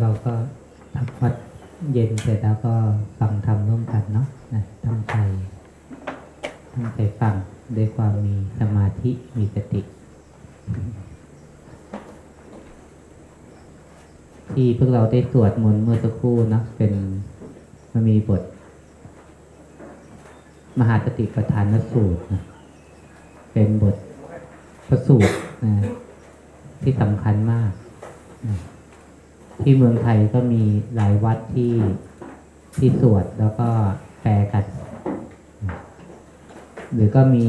เราก็ทำวัดเย็นเสร็จแล้วก็ฟังธรรมร่วมกันเนาะนะตั้งใจตั้งใจฟังด้วยความมีสมาธิมีสติ ที่พวกเราได้สวดมนต์เมื่อสักครู่นะเป็นมันมีบท มหาสติปัฏฐานสูตรนะ พระสูตรนะที่สำคัญมากนะที่เมืองไทยก็มีหลายวัดที่ที่สวดแล้วก็แปลกัน หรือก็มี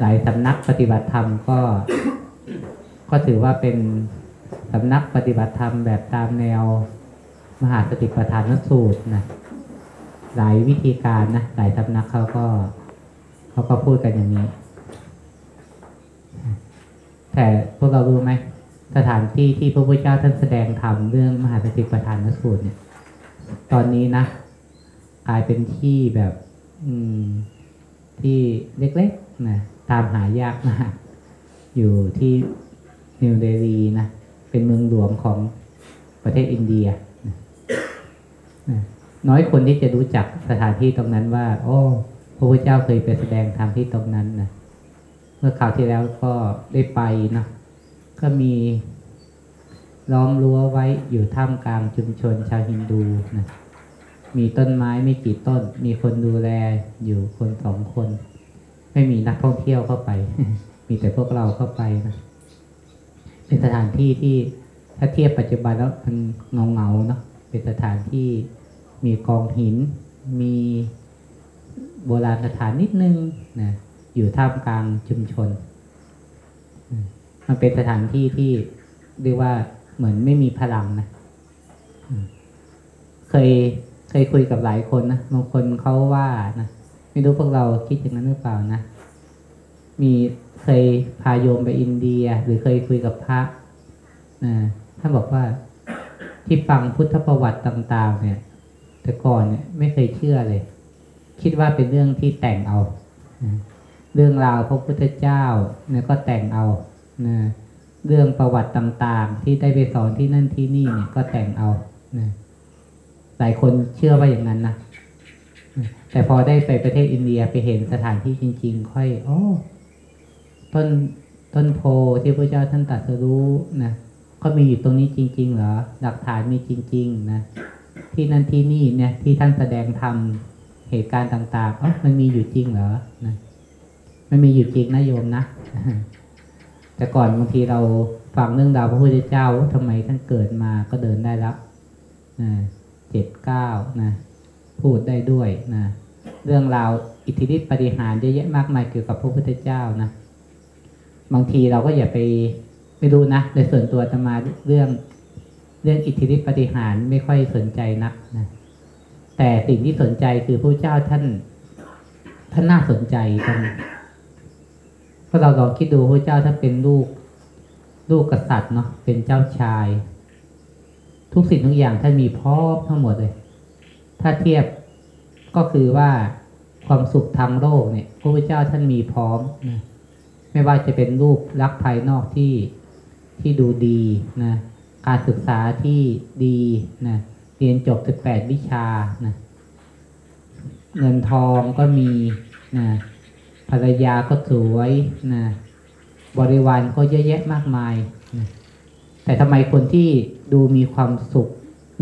หลายสำนักปฏิบัติธรรมก็ ก็ถือว่าเป็นสำนักปฏิบัติธรรมแบบตามแนวมหาสติปัฏฐานสูตรนะหลายวิธีการนะหลายสำนักเขาก็ เขาก็พูดกันอย่างนี้ แต่พวกเรารู้ไหมสถานที่ที่พระพุทธเจ้าท่านแสดงธรรมเรื่องมหาสติปัฏฐานสูตรเนี่ย ตอนนี้นะกลายเป็นที่แบบ อืม ที่เล็กๆนะตามหายากมากอยู่ที่นิวเดลีนะเป็นเมืองหลวงของประเทศอินเดียน้อยคนที่จะรู้จักสถานที่ตรงนั้นว่า โอ้พระพุทธเจ้าเคยไปแสดงธรรมที่ตรงนั้นนะ เมื่อคราวที่แล้วก็ได้ไปนะก็มีล้อมรั้วไว้อยู่ท่ามกลางชุมชนชาวฮินดูนะมีต้นไม้ไม่กี่ต้น มีคนดูแลอยู่คนสองคน ไม่มีนักท่องเที่ยวเข้าไป มีแต่พวกเราเข้าไปนะเป็นสถานที่ที่ถ้าเทียบปัจจุบันแล้วมันเงาเงาเนาะเป็นสถานที่มีกองหิน มีโบราณสถานนิดนึงนะ อยู่ท่ามกลางชุมชน มันเป็นสถานที่ที่เรียกว่าเหมือนไม่มีพลังนะ เคยเคยคุยกับหลายคนนะบางคนเขาว่านะไม่รู้พวกเราคิดอย่างนั้นหรือเปล่านะมีเคยพาโยมไปอินเดีย หรือเคยคุยกับพระนะท่านบอกว่าที่ฟังพุทธประวัติต่าง ๆ เนี่ย แต่ก่อนเนี่ยไม่เคยเชื่อเลย คิดว่าเป็นเรื่องที่แต่งเอานะ เรื่องราวพระพุทธเจ้าเนี่ยก็แต่งเอานะเรื่องประวัติต่างๆ ที่ได้ไปสอนที่นั่นที่นี่เนี่ยก็แต่งเอานะหลายคนเชื่อว่าอย่างนั้นนะแต่พอได้ไปประเทศอินเดียไปเห็นสถานที่จริง ๆ ค่อยอ๋อต้นต้นโพที่พระเจ้าท่านตรัสรู้นะก็มีอยู่ตรงนี้จริง ๆ เหรอ หลักฐานมีจริง ๆ นะ ที่นั่นที่นี่เนี่ย ที่ท่านแสดงธรรมเหตุการณ์ต่างๆเอ๋อมันมีอยู่จริงเหรอนะ มันมีอยู่จริงนะโยมนะ แต่ก่อนบางทีเราฟังเรื่องราวพระพุทธเจ้าว่าทำไมท่านเกิดมาก็เดินได้แล้วเจ็ดเก้านะ พูดได้ด้วยนะ เรื่องราวอิทธิฤทธิปฏิหารเยอะแยะมากมายเกี่ยวกับพระพุทธเจ้านะ บางทีเราก็อย่าไปไม่รู้นะในส่วนตัวจะมาเรื่องเรื่องอิทธิฤทธิปฏิหารไม่ค่อยสนใจนักนะแต่สิ่งที่สนใจคือพระเจ้าท่านท่านน่าสนใจตรง พราเราลองคิดดูพระเจ้าท่าเป็นลูกลูกกษัตริย์เนาะเป็นเจ้าชาย ทุกสิ่งทุกอย่างท่านมีพร้อมทั้งหมดเลย ถ้าเทียบก็คือว่าความสุขทางโลกเนี่ยพระพุทธเจ้าท่านมีพร้อมนะไม่ว่าจะเป็นรูปลักษณ์ภายนอกที่ที่ดูดีนะการศึกษาที่ดีนะเรียนจบสิบแปดวิชานะเงินทองก็มีนะ ภรรยาก็สวยนะบริวารก็เยอะแยะมากมายนะแต่ทำไมคนที่ดูมีความสุข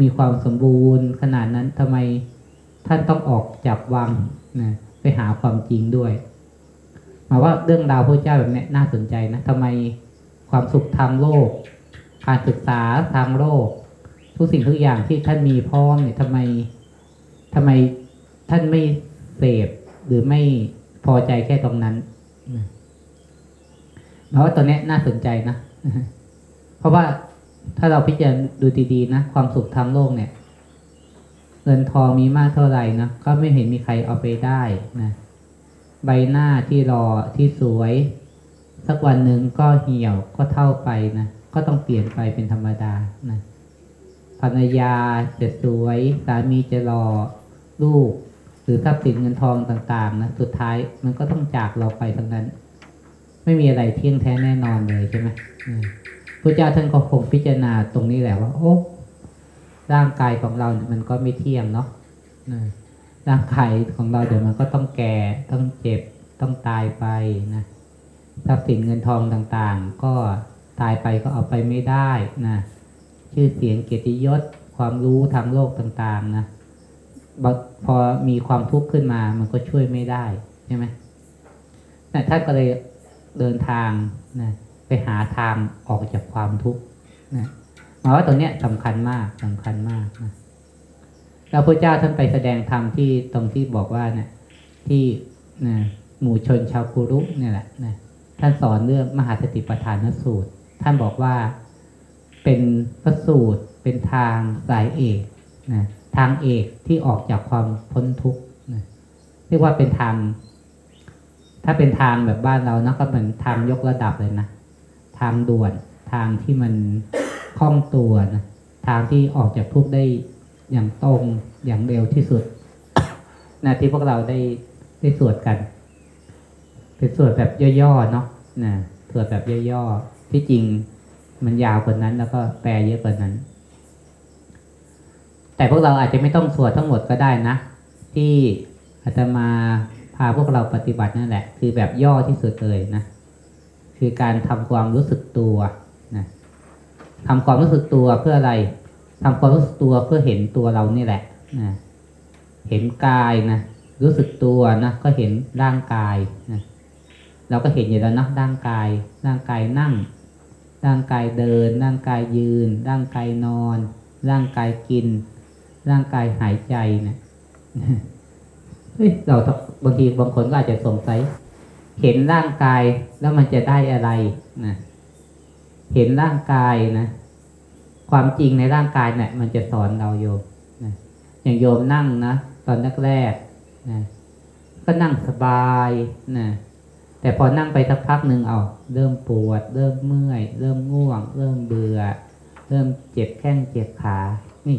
มีความสมบูรณ์ขนาดนั้นทำไมท่านต้องออกจากวังนะไปหาความจริงด้วยหมายว่าเรื่องราวพระเจ้าแบบนี้น่าสนใจนะทำไมความสุขทางโลก การศึกษาทางโลก ทุกสิ่งทุกอย่างที่ท่านมีพร้อมเนี่ยทำไมทำไมท่านไม่เสพหรือไม่ พอใจแค่ตรงนั้นหมายว่าตัวนี้น่าสนใจนะ เพราะว่าถ้าเราพิจารณาดูดีๆนะความสุขทางโลกเนี่ย เงินทองมีมากเท่าไหร่นะก็ไม่เห็นมีใครเอาไปได้นะใบหน้าที่รอที่สวย สักวันหนึ่งก็เหี่ยวก็เท่าไปนะก็ต้องเปลี่ยนไปเป็นธรรมดานะภรรยาจะสวย สามีจะรอลูก รือทรัพย์สินเงินทองต่างๆนะสุดท้ายมันก็ต้องจากเราไปทั้งนั้น ไม่มีอะไรเที่ยงแท้แน่นอนเลยใช่ไหมพระเจ้าท่านก็คงพิจารณาตรงนี้แหละว่า โอ้ร่างกายของเราเนี่ยมันก็ไม่เที่ยงเนาะร่างกายของเราเดี๋ยวมันก็ต้องแก่ต้องเจ็บต้องตายไปนะทรัพย์สินเงินทองต่างๆ ก็ตายไปก็เอาไปไม่ได้นะชื่อเสียงเกียรติยศความรู้ทางโลกต่างๆนะ พอมีความทุกข์ขึ้นมา มันก็ช่วยไม่ได้ใช่ไหมแต่ท่านก็เลยเดินทางนะไปหาทางออกจากความทุกข์นะหมายว่าตรงเนี้ยสำคัญมากสำคัญมากนะแล้วพระเจ้าท่านไปแสดงธรรมที่ตรงที่บอกว่าเนี่ยที่นะหมู่ชนชาวกุรุเนี่ยแหละนะท่านสอนเรื่องมหาสติปัฏฐานสูตร ท่านบอกว่าเป็นพระสูตรเป็นทางสายเอกนะ ทางเอกที่ออกจากความพ้นทุกข์เรียกว่าเป็นทาง ถ้าเป็นทางแบบบ้านเรานะก็เหมือนทางยกระดับเลยนะทางด่วนทางที่มันคล่องตัวนะทางที่ออกจากทุกข์ได้อย่างตรงอย่างเร็วที่สุดนะที่พวกเราได้ได้สวดกัน เป็นสวดแบบย่อๆเนาะนะสวดแบบย่อๆที่จริงมันยาวกว่านั้นแล้วก็แปลเยอะกว่านั้น แต่พวกเราอาจจะไม่ต้องสวดทั้งหมดก็ได้นะ ที่อาตมาพาพวกเราปฏิบัตินั่นแหละ คือแบบย่อที่สุดเลยนะ คือการทำความรู้สึกตัวนะทำความรู้สึกตัวเพื่ออะไรทำความรู้สึกตัวเพื่อเห็นตัวเรานี่แหละนะเห็นกายนะรู้สึกตัวนะก็เห็นร่างกายนะเราก็เห็นอยู่แล้วนะร่างกาย ร่างกายนั่ง ร่างกายเดิน ร่างกายยืน ร่างกายนอน ร่างกายกิน ร่างกายหายใจนะเฮ้ยเราบางทีบางคนก็อาจจะสงสัย เห็นร่างกายแล้วมันจะได้อะไรนะเห็นร่างกายนะความจริงในร่างกายเนะี่ยมันจะสอนเราโยมนะอย่างโยมนั่งนะตอนแรกๆนะก็นั่งสบายนะแต่พอนั่งไปสักพักหนึ่งเอาเริ่มปวด เริ่มเมื่อย เริ่มง่วง เริ่มเบื่อ เริ่มเจ็บแข้งเจ็บขา นี่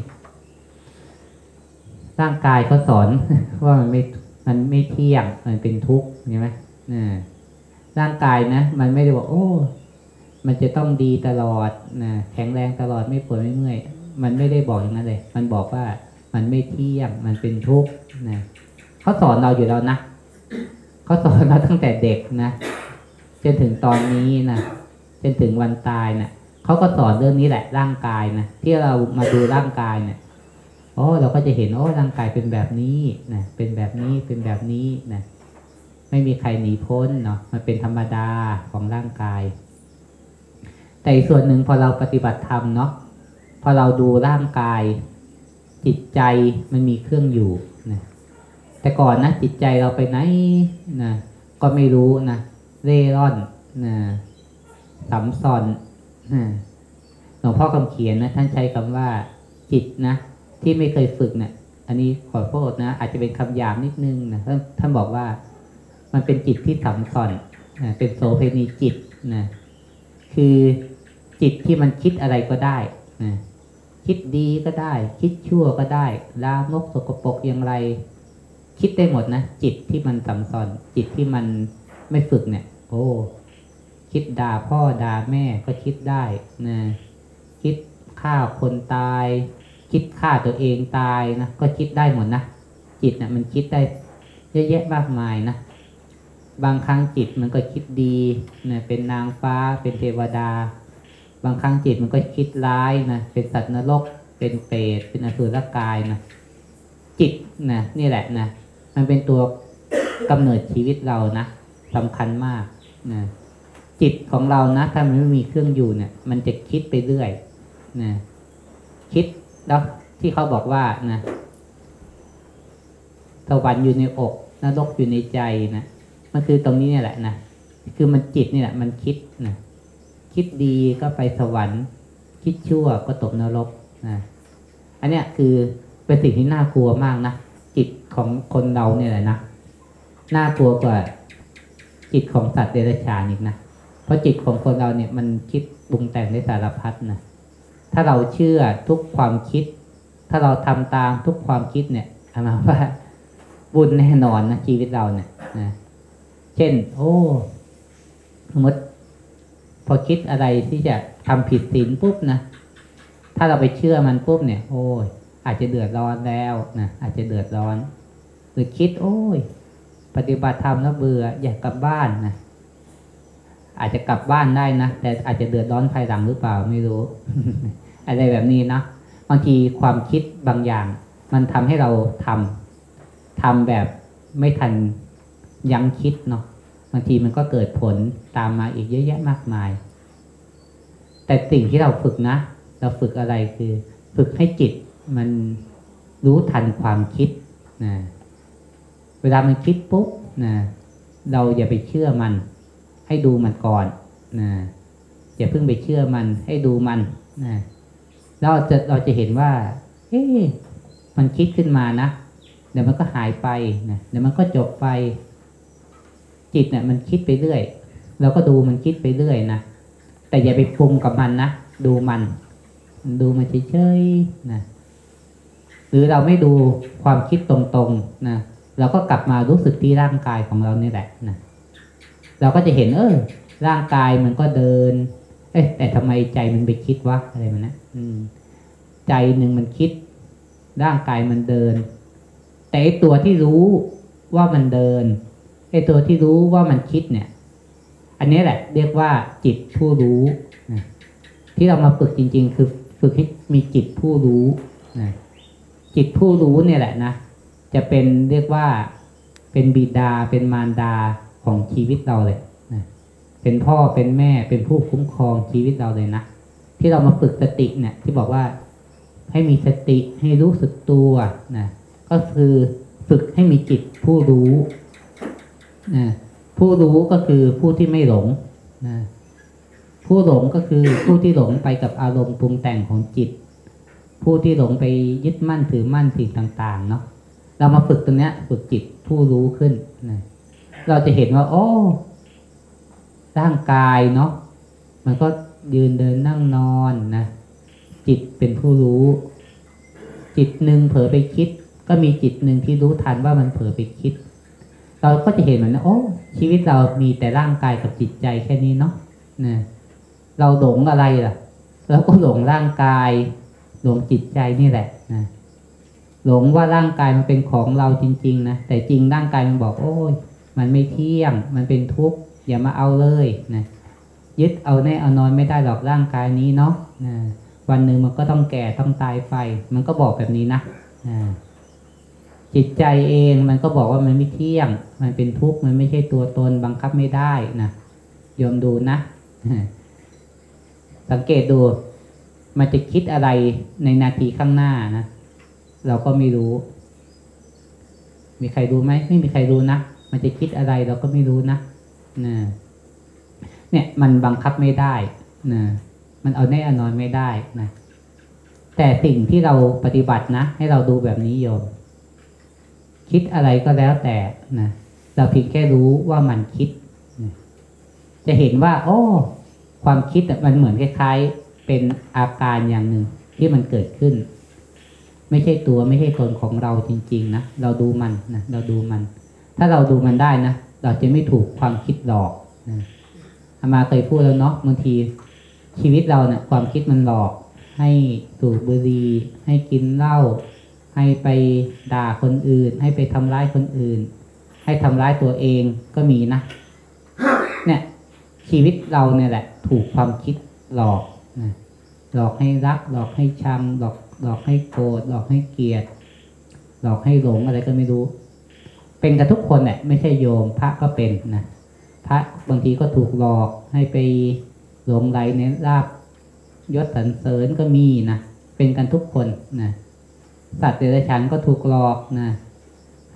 ร่างกายเขาสอนว่ามันไม่มันไม่เที่ยงมันเป็นทุกข์ใช่ไหมนะร่างกายนะมันไม่ได้บอกโอ้ มันจะต้องดีตลอดนะแข็งแรงตลอดไม่ปวดไม่เมื่อยมันไม่ได้บอกอย่างนั้นเลย มันบอกว่ามันไม่เที่ยงมันเป็นทุกข์นะเขาสอนเราอยู่แล้วนะเขาสอนเราตั้งแต่เด็กนะจนถึงตอนนี้นะจนถึงวันตายนะ่ะเขาก็สอนเรื่องนี้แหละร่างกายนะที่เรามาดูร่างกายเนะี่ย อ้เราก็จะเห็นโอ้ร่างกายเป็นแบบนี้นะเป็นแบบนี้เป็นแบบนี้นะไม่มีใครหนีพ้นเนาะมันเป็นธรรมดาของร่างกาย แต่อีกส่วนหนึ่งพอเราปฏิบัติธรรมเนาะพอเราดูร่างกาย จิตใจมันมีเครื่องอยู่นะแต่ก่อนนะจิตใจเราไปไหนนะก็ไม่รู้นะเร่ร่อนนะสัมซอนนะหลวงพ่อคำเขียนนะท่านใช้คำว่าจิตนะ ที่ไม่เคยฝึกเนะี่ย อันนี้ขอโทษนะ อาจจะเป็นคำหยาบนิดนึงนะท่านท่านบอกว่ามันเป็นจิตที่สัมซอนนะเป็นโสเพณีจิตนะคือจิตที่มันคิดอะไรก็ได้นะคิดดีก็ได้ คิดชั่วก็ได้ลามกสกปรกอย่างไร คิดได้หมดนะจิตที่มันสัมซอน จิตที่มันไม่ฝึกเนี่ย โอ้คิดด่าพ่อด่าแม่ก็คิดได้นะคิดฆ่าคนตาย คิดฆ่าตัวเองตายนะก็คิดได้หมดนะจิตนะ่ะมันคิดได้เยอะแยะมากมายนะบางครั้งจิตมันก็คิดดีนะเป็นนางฟ้าเป็นเทวดา บางครั้งจิตมันก็คิดร้ายนะเป็นสัตว์นรก เป็นเปรตเป็นอสุรกายนะจิตนะนี่แหละนะมันเป็นตัวกำเนิดชีวิตเรานะสำคัญมากนะจิตของเรานะถ้ามันไม่มีเครื่องอยู่เนี่ย มันจะคิดไปเรื่อยนะคิด แล้วที่เขาบอกว่านะสวรรค์อยู่ในอกนรกอยู่ในใจนะมันคือตรงนี้เนี่ยแหละนะคือมันจิตนี่แหละ มันคิดนะคิดดีก็ไปสวรรค์ คิดชั่วก็ตกนรกนะอันเนี้ยคือเป็นสิ่งที่น่ากลัวมากนะจิตของคนเราเนี่ยแหละนะน่ากลัวกว่าจิตของสัตว์เดรัจฉานอีกนะเพราะจิตของคนเราเนี่ยมันคิดปรุงแต่งได้สารพัดนะ ถ้าเราเชื่อทุกความคิด ถ้าเราทำตามทุกความคิดเนี่ยอามาว่าบุญแน่นอนนะชีวิตเราเนี่ยนะเช่น โอ้สมมติพอคิดอะไรที่จะทำผิดศีลปุ๊บนะถ้าเราไปเชื่อมันปุ๊บเนี่ย โอ้ยอาจจะเดือดร้อนแล้วนะอาจจะเดือดร้อน หรือคิด โอ้ย ปฏิบัติธรรมแล้วเบื่ออยากกลับบ้านนะ อาจจะกลับบ้านได้นะแต่อาจจะเดือดร้อนภายหลังหรือเปล่าไม่รู้ อะไรแบบนี้นะบางทีความคิดบางอย่าง มันทำให้เราทำทำแบบไม่ทันยั้งคิดเนาะบางทีมันก็เกิดผลตามมาอีกเยอะแยะมากมาย แต่สิ่งที่เราฝึกนะ เราฝึกอะไรคือ ฝึกให้จิตมันรู้ทันความคิดนะเวลามันคิดปุ๊บนะเราอย่าไปเชื่อมัน ให้ดูมันก่อนนะอย่าเพิ่งไปเชื่อมัน ให้ดูมันนะเราจะเราจะเห็นว่า เอ๊ะมันคิดขึ้นมานะเดี๋ยวมันก็หายไปนะเดี๋ยวมันก็จบไป จิตเนี่ยมันคิดไปเรื่อยเราก็ดูมันคิดไปเรื่อยนะแต่อย่าไปปรุงกับมันนะดูมัน ดูมันเฉยๆนะหรือเราไม่ดูความคิดตรงๆนะเราก็กลับมารู้สึกที่ร่างกายของเรานี่แหละนะ เราก็จะเห็น เออร่างกายมันก็เดิน เอ๊ะแต่ทำไมใจมันไปคิดวะอะไรมันนะอืม ใจหนึ่งมันคิด ร่างกายมันเดิน แต่ตัวที่รู้ว่ามันเดินไอตัวที่รู้ว่ามันคิดเนี่ย อันนี้แหละ เรียกว่าจิตผู้รู้นะที่เรามาฝึกจริง ๆ คือฝึกให้มีจิตผู้รู้นะจิตผู้รู้เนี่ยแหละนะจะเป็นเรียกว่าเป็นบิดาเป็นมารดา ของชีวิตเราเลยนะเป็นพ่อเป็นแม่เป็นผู้คุ้มครองชีวิตเราเลยนะที่เรามาฝึกสติเนี่ย ที่บอกว่าให้มีสติให้รู้สึกตัวนะก็คือฝึกให้มีจิตผู้รู้นะผู้รู้ก็คือผู้ที่ไม่หลงนะผู้หลงก็คือผู้ที่หลงไปกับอารมณ์ปรุงแต่งของจิต ผู้ที่หลงไปยึดมั่นถือมั่นสิ่งต่าง ๆ เนาะเรามาฝึกตรงเนี้ยฝึกจิตผู้รู้ขึ้นนะ เราจะเห็นว่า โอ้ร่างกายเนาะมันก็ยืนเดินนั่งนอนนะจิตเป็นผู้รู้ จิตหนึ่งเผลอไปคิด ก็มีจิตหนึ่งที่รู้ทันว่ามันเผลอไปคิด เราก็จะเห็นเหมือนโอ้ชีวิตเรามีแต่ร่างกายกับจิตใจแค่นี้เนาะนะเราหลงอะไรล่ะเราก็หลงร่างกาย หลงจิตใจนี่แหละนะหลงว่าร่างกายมันเป็นของเราจริง ๆ นะแต่จริงร่างกายมันบอก โอ้ย มันไม่เที่ยง มันเป็นทุกข์อย่ามาเอาเลยนะยึดเอาแน่เอานอนไม่ได้หรอกร่างกายนี้เนาะนะวันหนึ่งมันก็ต้องแก่ต้องตายไป มันก็บอกแบบนี้นะนะจิตใจเองมันก็บอกว่ามันไม่เที่ยง มันเป็นทุกข์มันไม่ใช่ตัวตนบังคับไม่ได้นะยอมดูนะ สังเกตดู มันจะคิดอะไรในนาทีข้างหน้านะ เราก็ไม่รู้ มีใครรู้ไหม ไม่มีใครรู้นะ มันจะคิดอะไรเราก็ไม่รู้นะนะเนี่ยมันบังคับไม่ได้นะมันเอาแน่เอานอนไม่ได้นะแต่สิ่งที่เราปฏิบัตินะ ให้เราดูแบบนี้โยมคิดอะไรก็แล้วแต่นะเราเพียงแค่รู้ว่ามันคิดนะจะเห็นว่า โอ้ความคิดมันเหมือนคล้ายๆ เป็นอาการอย่างหนึ่งที่มันเกิดขึ้น ไม่ใช่ตัวไม่ใช่ตนของเราจริง ๆ นะเราดูมันนะเราดูมัน ถ้าเราดูมันได้นะเราจะไม่ถูกความคิดหลอกนะอามาเคยพูดแล้วเนาะบางทีชีวิตเราเนะี่ยความคิดมันหลอก ให้สูบบุหรี่ให้กินเหล้าให้ไปด่าคนอื่น ให้ไปทำร้ายคนอื่น ให้ทำร้ายตัวเองก็มีนะเนี่ยชีวิตเราเนี่ยแหละ ถูกความคิดหลอกนะหลอกให้รัก หลอกให้ชังหลอกหลอกให้โกรธหลอกให้เกลียด หลอกให้หลงอะไรก็ไม่รู้ เป็นกันทุกคนแหละไม่ใช่โยมพระก็เป็นนะพระบางทีก็ถูกหลอกให้ไปหลงไหลในลาบยศสรรเสริญก็มีนะเป็นกันทุกคนนะสัตว์เดรัจฉานก็ถูกหลอกนะ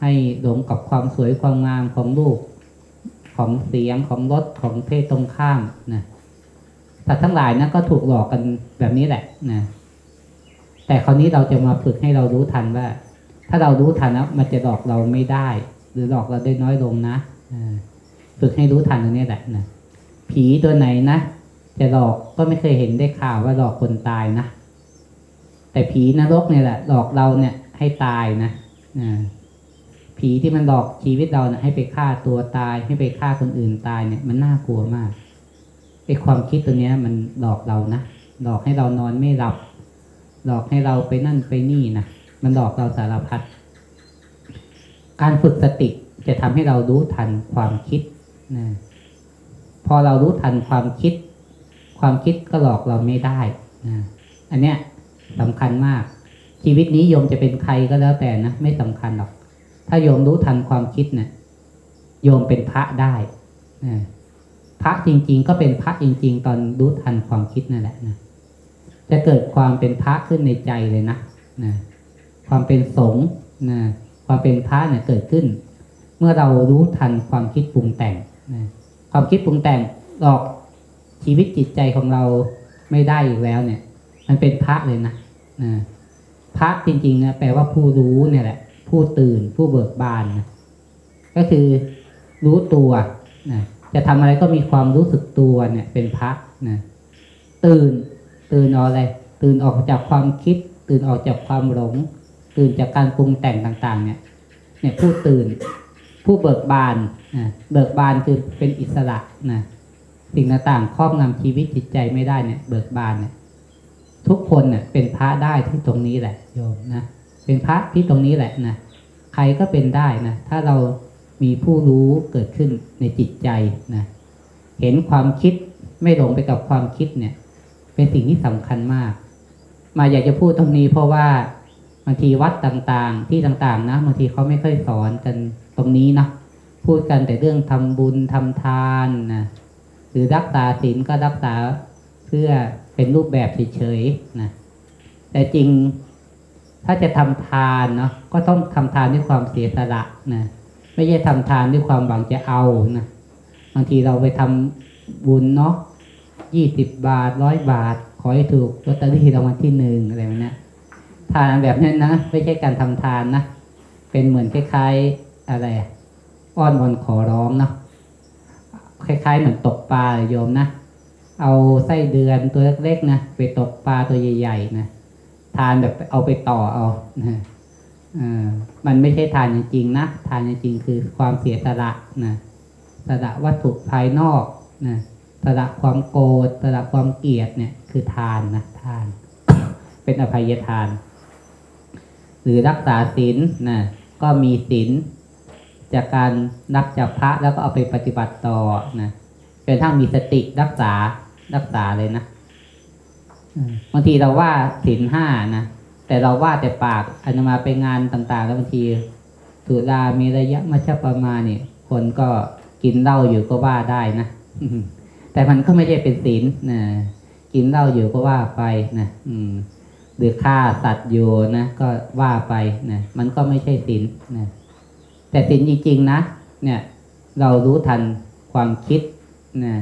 ให้หลงกับความสวยความงามของลูกของเสียงของรสของเพศตรงข้ามนะสัตว์ทั้งหลายนะก็ถูกหลอกกันแบบนี้แหละนะแต่คราวนี้เราจะมาฝึกให้เรารู้ทันว่า ถ้าเรารู้ทันนะมันจะหลอกเราไม่ได้ หรือหลอกเราได้น้อยลงนะฝึกให้รู้ทันตรงนี้แหละนะผีตัวไหนนะจะหลอกก็ไม่เคยเห็นได้ข่าวว่าหลอกคนตายนะแต่ผีนรกเนี่ยแหละ หลอกเราเนี่ยให้ตายนะผีที่มันหลอกชีวิตเราเนี่ยให้ไปฆ่าตัวตาย ให้ไปฆ่าคนอื่นตายเนี่ย มันน่ากลัวมากไอ้ความคิดตัวเนี้ย มันหลอกเรานะหลอกให้เรานอนไม่หลับ หลอกให้เราไปนั่นไปนี่นะ มันหลอกเราสารพัด การฝึกสติจะทำให้เรารู้ทันความคิดนะพอเรารู้ทันความคิด ความคิดก็หลอกเราไม่ได้นะอันเนี้ยสำคัญมาก ชีวิตนี้โยมจะเป็นใครก็แล้วแต่นะไม่สำคัญหรอก ถ้าโยมรู้ทันความคิดเนะี่ยโยมเป็นพระได้นะพระจริง ๆ ก็เป็นพระจริง ๆ ตอนรู้ทันความคิดนั่นแหละนะจะเกิดความเป็นพระขึ้นในใจเลยนะนะ ความเป็นสงฆ์นะความเป็นพระเนี่ยเกิดขึ้น เมื่อเรารู้ทันความคิดปรุงแต่งนะความคิดปรุงแต่งหลอกชีวิตจิตใจของเราไม่ได้อีกแล้วเนี่ย มันเป็นพระเลยนะนะพระจริงๆนะแปลว่าผู้รู้เนี่ยแหละ ผู้ตื่นผู้เบิกบานนะก็คือรู้ตัวนะจะทำอะไรก็มีความรู้สึกตัวเนี่ย เป็นพระนะตื่นตื่นออกอะไร ตื่นออกจากความคิด ตื่นออกจากความหลง ตื่นจากการปรุงแต่งต่างๆ เนี่ย เนี่ยผู้ตื่น ผู้เบิกบานนะเบิกบานคือเป็นอิสระนะสิ่งต่างๆครอบงำชีวิตจิตใจไม่ได้เนี่ย เบิกบานเนี่ย ทุกคนเนี่ยเป็นพระได้ที่ตรงนี้แหละโยมนะเป็นพระที่ตรงนี้แหละนะใครก็เป็นได้นะถ้าเรามีผู้รู้เกิดขึ้นในจิตใจนะเห็นความคิดไม่หลงไปกับความคิดเนี่ย เป็นสิ่งที่สำคัญมาก มาอยากจะพูดตรงนี้เพราะว่า บางทีวัดต่างๆ ที่ต่างๆนะบางทีเขาไม่ค่อยสอนกันตรงนี้นะพูดกันแต่เรื่องทำบุญทำทานนะหรือรักษาศีลก็รักษาเพื่อเป็นรูปแบบเฉยๆนะแต่จริงถ้าจะทำทานเนาะก็ต้องทำทานด้วยความเสียสละนะไม่ใช่ทำทานด้วยความหวังจะเอานะบางทีเราไปทำบุญเนาะยี่สิบบาทร้อยบาท ขอให้ถูกลอตเตอรี่รางวัลที่หนึ่งอะไรแบบนี้ ทานแบบนั้นนะไม่ใช่การทำทานนะเป็นเหมือนคล้ายๆอะไรอ้อนวอนขอร้องเนาะคล้ายๆเหมือนตกปลาโยมนะเอาไส้เดือนตัวเล็กๆนะไปตกปลาตัวใหญ่ๆนะทานแบบเอาไปต่อเอานะมันไม่ใช่ทานจริงๆนะทานจริงๆคือความเสียสละนะสละวัตถุภายนอกนะสละความโกรธสละความเกลียดเนี่ยคือทานนะทาน เป็นอภัยทาน หรือรักษาศีลนะก็มีศีลจากการนับจากพระแล้วก็เอาไปปฏิบัติต่อนะจนทั้งมีสติรักษารักษาเลยนะบางทีเราว่าศีลห้านะแต่เราว่าแต่ปากอันมาไปงานต่างๆ แล้วบางทีสุรามีระยะมัชประมาณนี่คนก็กินเหล้าอยู่ก็ว่าได้นะแต่มันก็ไม่ใช่เป็นศีลนะกินเหล้าอยู่ก็ว่าไปนะอืม หรือฆ่าสัตว์อยู่นะก็ว่าไปนะมันก็ไม่ใช่ศีลนะแต่ศีลจริงๆนะเนี่ย เรารู้ทันความคิดนะ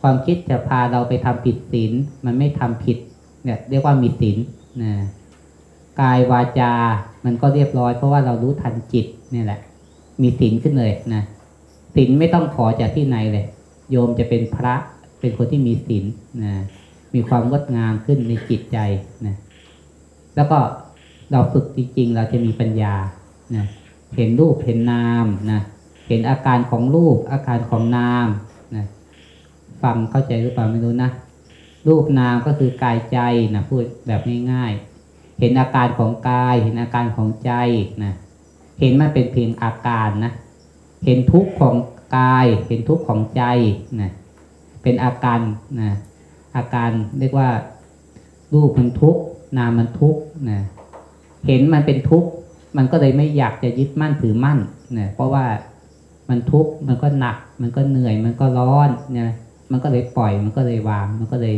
ความคิดจะพาเราไปทำผิดศีลมันไม่ทำผิด เนี่ย เรียกว่ามีศีลนะกายวาจา มันก็เรียบร้อยเพราะว่าเรารู้ทันจิตนี่แหละ มีศีลขึ้นเลยนะศีลไม่ต้องขอจากที่ไหนเลย โยมจะเป็นพระเป็นคนที่มีศีลนะมีความงดงามขึ้นในจิตใจนะ แล้วก็เราฝึกจริงๆ เราจะมีปัญญานะเห็นรูปเห็นนามนะเห็นอาการของรูป อาการของนามนะฟังเข้าใจหรือเปล่าไม่รู้นะรูปนามก็คือกายใจนะพูดแบบง่ายๆ เห็นอาการของกาย เห็นอาการของใจนะเห็นมันเป็นเพียงอาการนะเห็นทุกข์ของกาย เห็นทุกข์ของใจนะเป็นอาการนะอาการเรียกว่ารูปมันทุกข์ นามมันทุกข์นะเห็นมันเป็นทุกข์มันก็เลยไม่อยากจะยึดมั่นถือมั่นนะเพราะว่ามันทุกข์มันก็หนัก มันก็เหนื่อย มันก็ร้อนเนี่ยมันก็เลยปล่อย มันก็เลยวาง มันก็เลย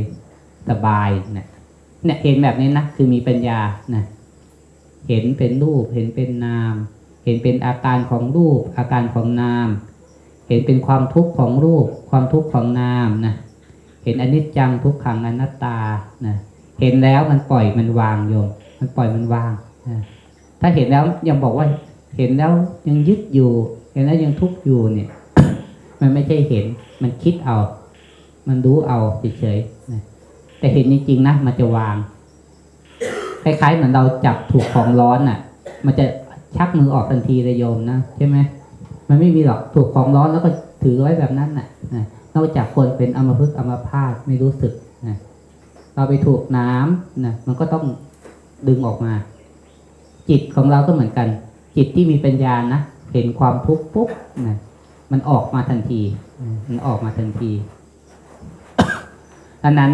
สบายนะเนี่ยเห็นแบบนี้นะคือมีปัญญานะเห็นเป็นรูป เห็นเป็นนาม เห็นเป็นอาการของรูป อาการของนาม เห็นเป็นความทุกข์ของรูป ความทุกข์ของนามนะเห็นอนิจจังทุกขังอนัตตานะ เห็นแล้วมันปล่อยมันวางโยมมันปล่อยมันวางถ้าเห็นแล้วยังบอกว่าเห็นแล้วยังยึดอยู่ เห็นแล้วยังทุกข์อยู่เนี่ย มันไม่ใช่เห็น มันคิดเอา มันรู้เอาเฉยๆแต่เห็นจริงๆนะมันจะวางคล้ายๆเหมือนเราจับถูกของร้อนอะ มันจะชักมือออกทันทีเลยโยมนะใช่ไหมมันไม่มีหรอกถูกของร้อนแล้วก็ถือไว้แบบนั้นน่ะนอกจากคนเป็นอมพฤกอมพาตไม่รู้สึกนะ เราไปถูกน้ำนะมันก็ต้องดึงออกมา จิตของเราก็เหมือนกัน จิตที่มีปัญญานะเห็นความทุกข์ปุ๊บนะมันออกมาทันที มันออกมาทันทีอันนั้น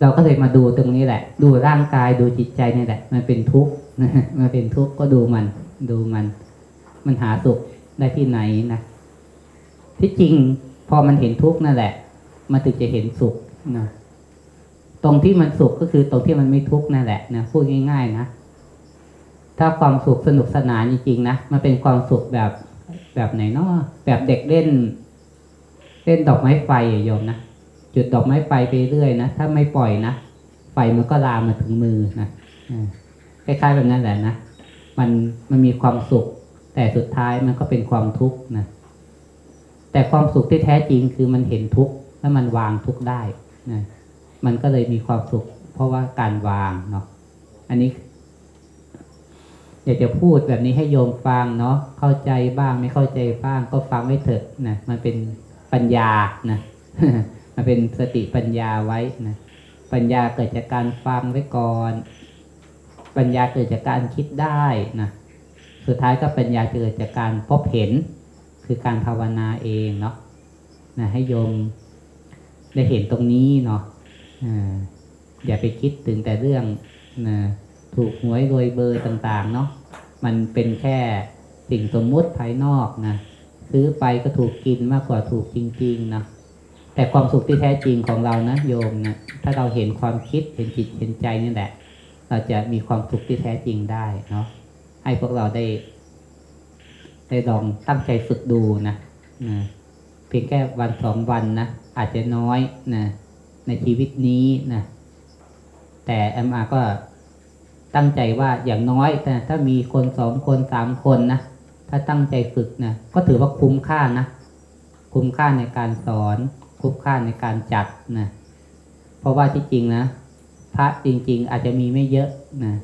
เราก็เลยมาดูตรงนี้แหละ ดูร่างกายดูจิตใจนี่แหละ มันเป็นทุกข์มันเป็นทุกข์ก็ดูมัน ดูมัน มันหาสุขได้ที่ไหนนะที่จริงพอมันเห็นทุกข์นั่นแหละ มันถึงจะเห็นสุขนะ ตรงที่มันสุขก็คือตรงที่มันไม่ทุกข์นั่นแหละนะพูดง่าย ๆ นะถ้าความสุขสนุกสนานจริงๆนะมันเป็นความสุขแบบแบบไหนเนาะแบบเด็กเล่น เล่นดอกไม้ไฟอะโยมนะจุดดอกไม้ไฟไปเรื่อยนะถ้าไม่ปล่อยนะไฟมันก็ลามมาถึงมือนะคล้ายๆแบบนั้นแหละนะมันมันมีความสุข แต่สุดท้ายมันก็เป็นความทุกข์นะแต่ความสุขที่แท้จริงคือมันเห็นทุกข์แล้วมันวางทุกข์ได้นะ มันก็เลยมีความสุข เพราะว่าการวางเนาะอันนี้อยากจะพูดแบบนี้ให้โยมฟังเนาะเข้าใจบ้างไม่เข้าใจบ้าง ก็ฟังไว้เถอะนะมันเป็นปัญญานะมันเป็นสติปัญญาไว้นะปัญญาเกิดจากการฟังไว้ก่อน ปัญญาเกิดจากการคิดได้นะสุดท้ายก็ปัญญาเกิดจากการพบเห็น คือการภาวนาเองเนาะนะให้โยมได้เห็นตรงนี้เนาะ อย่าไปคิดถึงแต่เรื่องนะถูกหวยรวยเบอร์ต่างๆ เนาะมันเป็นแค่สิ่งสมมุติภายนอกนะซื้อไปก็ถูกกินมากกว่าถูกจริง ๆ นะแต่ความสุขที่แท้จริงของเรานะโยมนะถ้าเราเห็นความคิดเห็นจิตเห็นใจนี่แหละ เราจะมีความสุขที่แท้จริงได้เนาะให้พวกเราได้ ได้ลองตั้งใจฝึกดูนะนะเพียงแค่วันสองวันนะอาจจะน้อยนะ ในชีวิตนี้นะแต่แอมอาก็ตั้งใจว่าอย่างน้อยนะถ้ามีคนสองคนสามคนนะถ้าตั้งใจฝึกนะก็ถือว่าคุ้มค่านะคุ้มค่าในการสอน คุ้มค่าในการจัดนะเพราะว่าที่จริงนะพระจริง ๆ อาจจะมีไม่เยอะนะ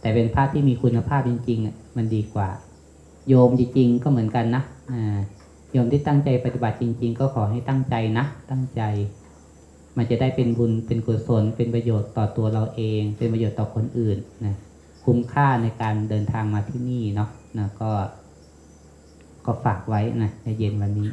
แต่เป็นพระที่มีคุณภาพจริงๆมันดีกว่า โยมจริงๆก็เหมือนกันนะอ่าโยมที่ตั้งใจปฏิบัติจริง ๆ ก็ขอให้ตั้งใจนะ ตั้งใจ มันจะได้เป็นบุญเป็นกุศล เป็นประโยชน์ต่อตัวเราเอง เป็นประโยชน์ต่อคนอื่นนะคุ้มค่าในการเดินทางมาที่นี่เนาะนะก็ ก็ฝากไว้นะในเย็นวันนี้